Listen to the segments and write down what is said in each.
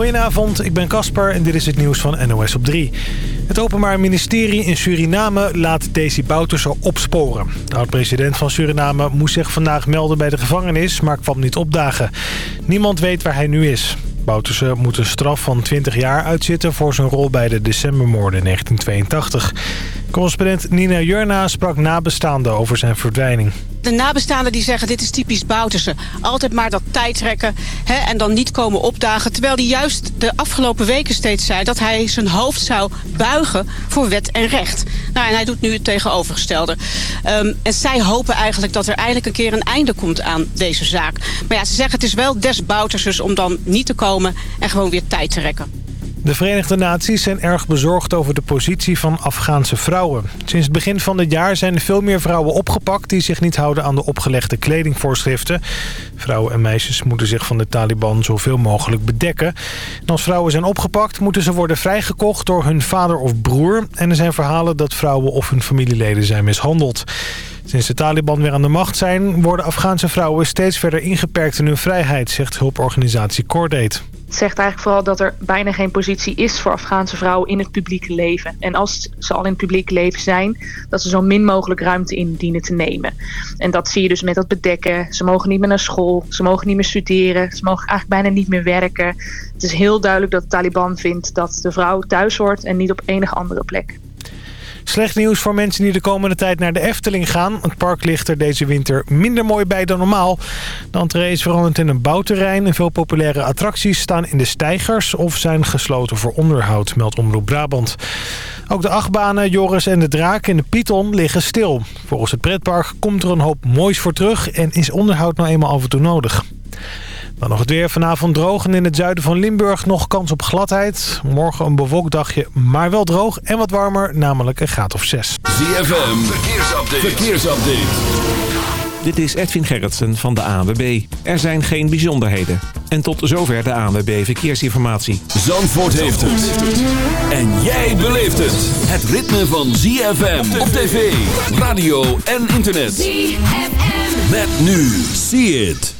Goedenavond, ik ben Casper en dit is het nieuws van NOS op 3. Het Openbaar Ministerie in Suriname laat Desi Bouterse opsporen. De oud-president van Suriname moest zich vandaag melden bij de gevangenis, maar kwam niet opdagen. Niemand weet waar hij nu is. Bouterse moet een straf van 20 jaar uitzitten voor zijn rol bij de decembermoorden in 1982. Correspondent Nina Jurna sprak nabestaanden over zijn verdwijning. De nabestaanden die zeggen dit is typisch Bouterse. Altijd maar dat tijdrekken hè, en dan niet komen opdagen. Terwijl hij juist de afgelopen weken steeds zei dat hij zijn hoofd zou buigen voor wet en recht. Nou, en hij doet nu het tegenovergestelde. Um, en zij hopen eigenlijk dat er eindelijk een keer een einde komt aan deze zaak. Maar ja, ze zeggen het is wel des Bouterses om dan niet te komen en gewoon weer tijd te rekken. De Verenigde Naties zijn erg bezorgd over de positie van Afghaanse vrouwen. Sinds het begin van het jaar zijn veel meer vrouwen opgepakt... die zich niet houden aan de opgelegde kledingvoorschriften. Vrouwen en meisjes moeten zich van de Taliban zoveel mogelijk bedekken. En als vrouwen zijn opgepakt moeten ze worden vrijgekocht door hun vader of broer. En er zijn verhalen dat vrouwen of hun familieleden zijn mishandeld. Sinds de Taliban weer aan de macht zijn... worden Afghaanse vrouwen steeds verder ingeperkt in hun vrijheid... zegt hulporganisatie Cordate. Het zegt eigenlijk vooral dat er bijna geen positie is voor Afghaanse vrouwen in het publieke leven. En als ze al in het publieke leven zijn, dat ze zo min mogelijk ruimte in dienen te nemen. En dat zie je dus met dat bedekken. Ze mogen niet meer naar school, ze mogen niet meer studeren, ze mogen eigenlijk bijna niet meer werken. Het is heel duidelijk dat de Taliban vindt dat de vrouw thuis hoort en niet op enige andere plek. Slecht nieuws voor mensen die de komende tijd naar de Efteling gaan. Het park ligt er deze winter minder mooi bij dan normaal. De entree is veranderd in een bouwterrein. En veel populaire attracties staan in de stijgers of zijn gesloten voor onderhoud, meldt Omroep Brabant. Ook de achtbanen, Joris en de Draak en de Python liggen stil. Volgens het pretpark komt er een hoop moois voor terug en is onderhoud nou eenmaal af en toe nodig. Dan nog het weer. Vanavond droog en in het zuiden van Limburg nog kans op gladheid. Morgen een bewolkt dagje, maar wel droog en wat warmer, namelijk een graad of 6. ZFM, verkeersupdate. verkeersupdate. Dit is Edwin Gerritsen van de ANWB. Er zijn geen bijzonderheden. En tot zover de ANWB Verkeersinformatie. Zandvoort heeft het. En jij beleeft het. Het ritme van ZFM op tv, radio en internet. ZFM. Met nu. See it.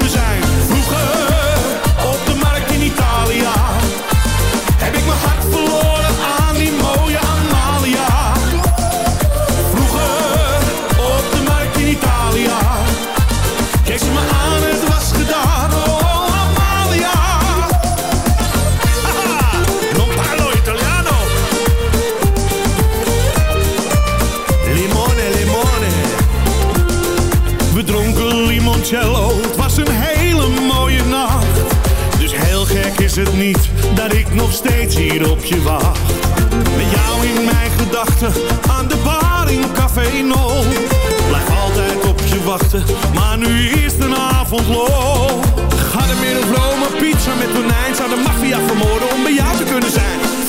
aan de bar in Café No. Blijf altijd op je wachten, maar nu is de avond lo. Ga de middel pizza met tonijn. Zou de maffia vermoorden om bij jou te kunnen zijn?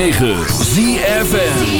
106.9 ZFN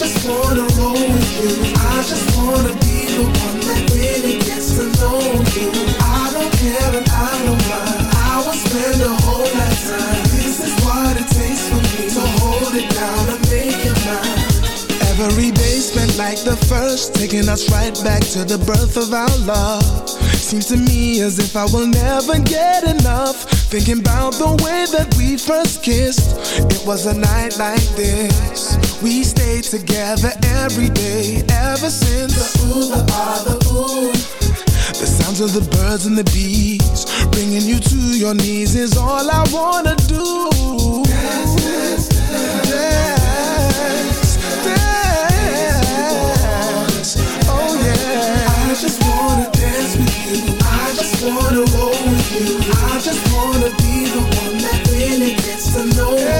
I just wanna roll with you. I just wanna be the one that really gets to know you. I don't care and I don't mind. I will spend a whole lifetime. This is what it takes for me to hold it down and make it mine. Every day spent like the first, taking us right back to the birth of our love. Seems to me as if I will never get enough. Thinking about the way that we first kissed. It was a night like this. We stayed together every day ever since. The ooh, the ah, the ooh. The sounds of the birds and the bees, bringing you to your knees is all I wanna do. Dance, dance, dance. dance. Oh yeah. I just wanna dance with you. I just wanna roll with you. I just wanna be the one that really gets to know you.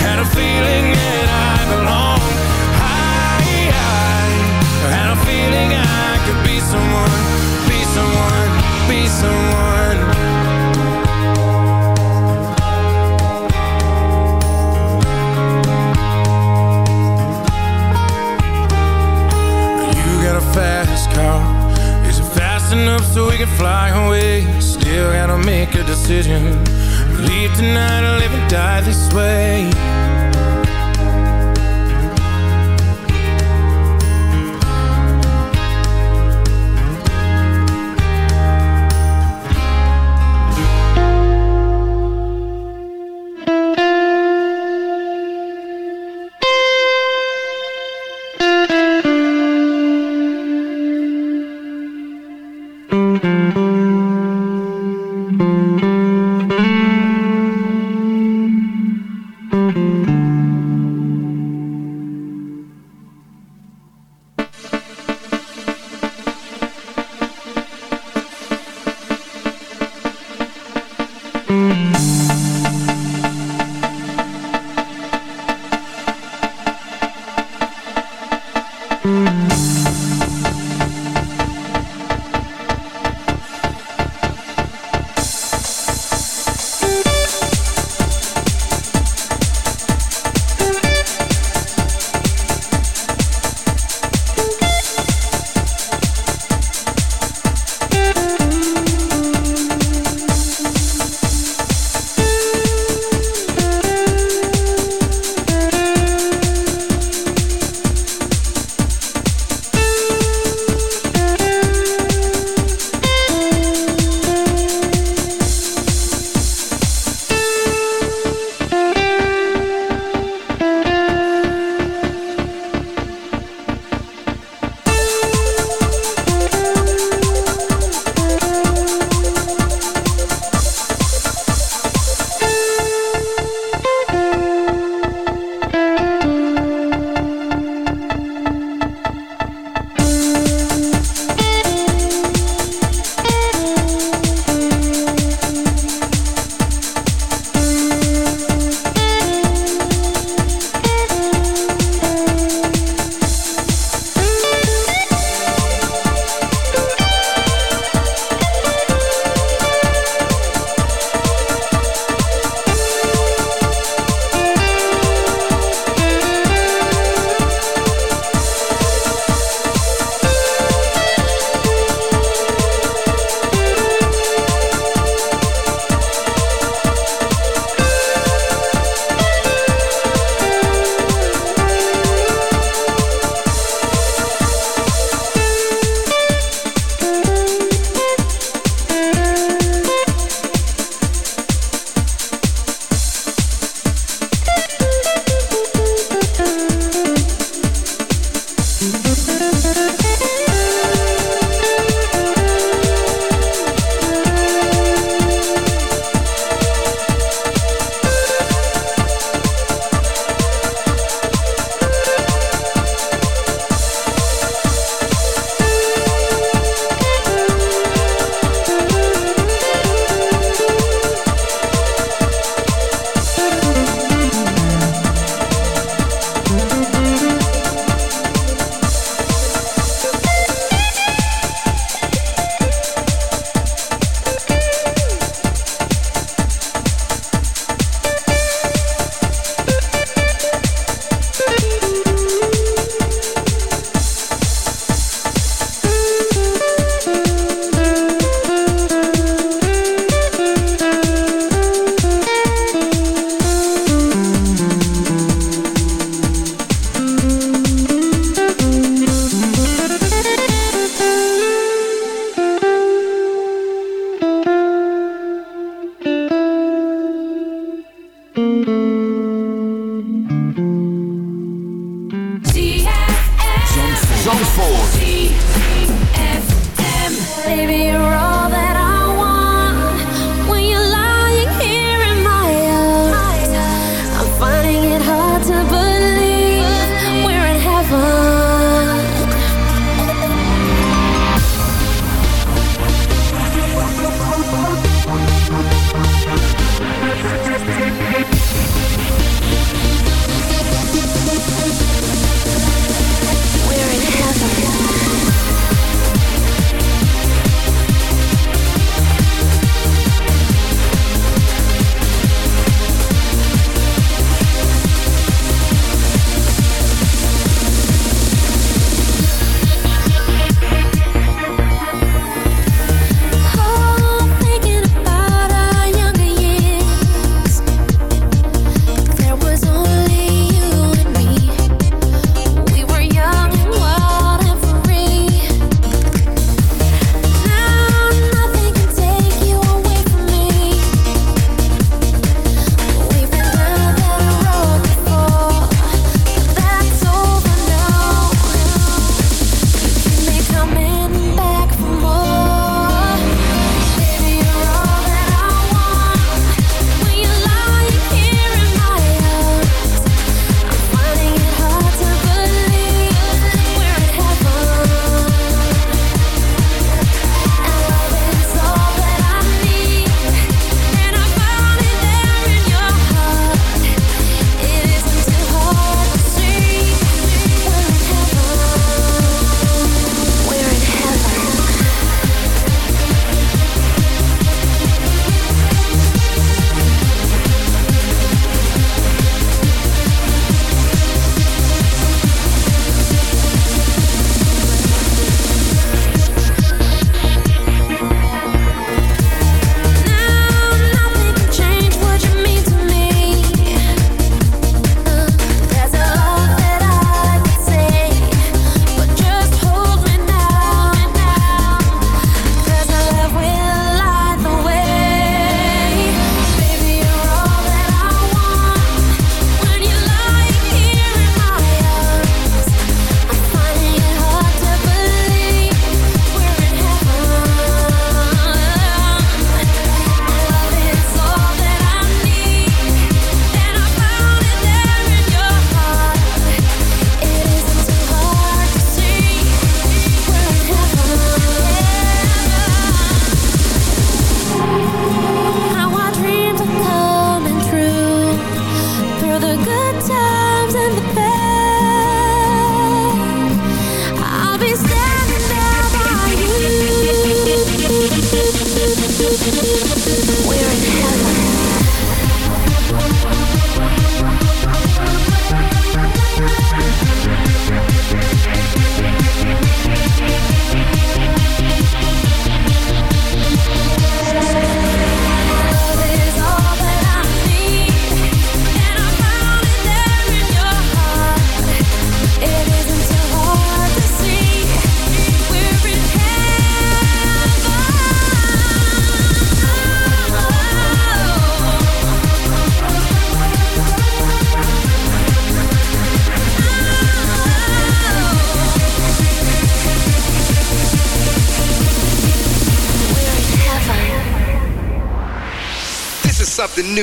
had a feeling that I belonged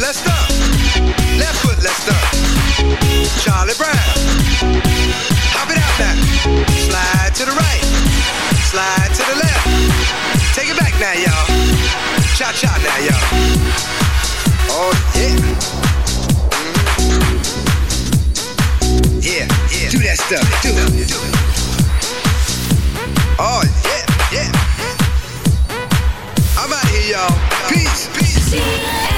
Let's. Left foot, let's. Charlie Brown. Hop it out now. Slide to the right. Slide to the left. Take it back now, y'all. Cha cha now, y'all. Oh yeah. Yeah, yeah. Do that stuff. Do it. Oh yeah, yeah. I'm out here, y'all. Peace, peace.